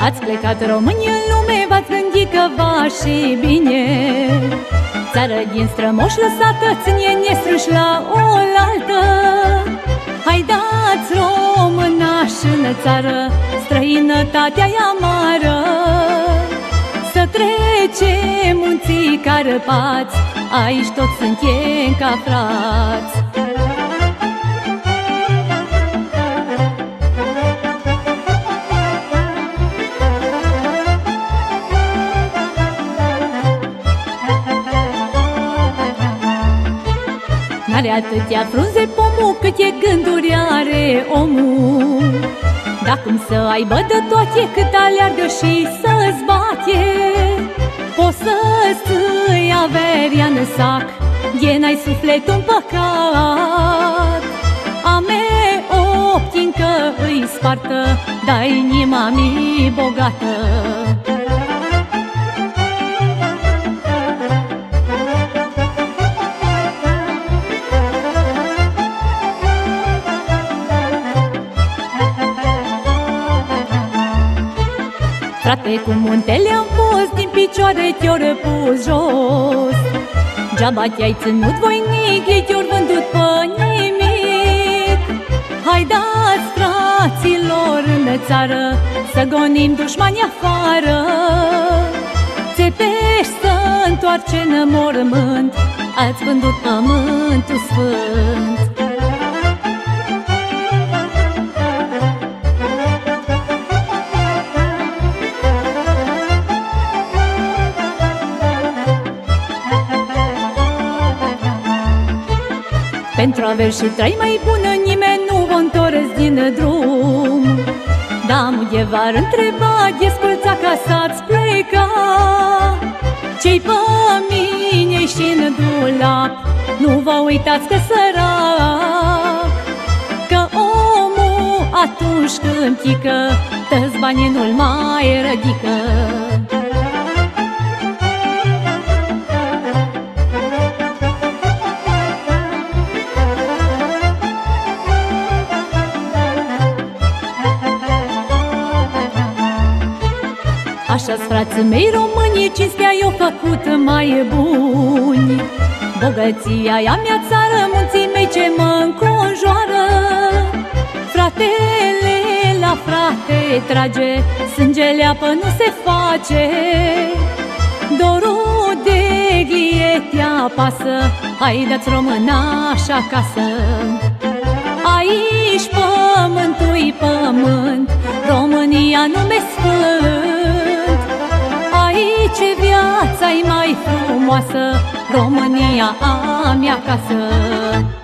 Sunt români în lume, v-ați gândit că va și bine. Țară din strămoși lăsată, ține nestrâși la oaltă. Hai dați românaș în țară, străinătatea e amară. Să trecem munții Carpați, aici toți suntem ca frați N-are atâtea frunze pomul cât e gânduri are omul. Dar cum să aibă de toate cât aleargă și să-ți bate Poți să-ți averia în sac E n-ai sufletul în păcat. Ame optincă îi spartă Dar inima mi bogată Frate, cu muntele am fost Din picioare te-ori pus jos. Geaba te-ai ținut voinic Ei te-ori vândut pe nimic. Hai dați fraților în țară Să gonim dușmani afară. Țepești să întoarce în mormânt Ați vândut pământul sfânt Pentru averi și trai mai bună Nimeni nu vă întoresc din drum. Da, var întreba Desculța ca să-ți pleca. Ce-i pe mine și în dulap Nu vă uitați că sărac. Că omul atunci când pică Tăți banii nu-l mai rădică Așa-s frații mei români, cinstea i-o făcut mai buni. Bogăția ea mea țară, munții mei ce mă înconjoară. Fratele la frate trage, sângele apă nu se face. Dorul de gliete apasă, hai dați românaș acasă. Aici pământul frumoasă România a mea casă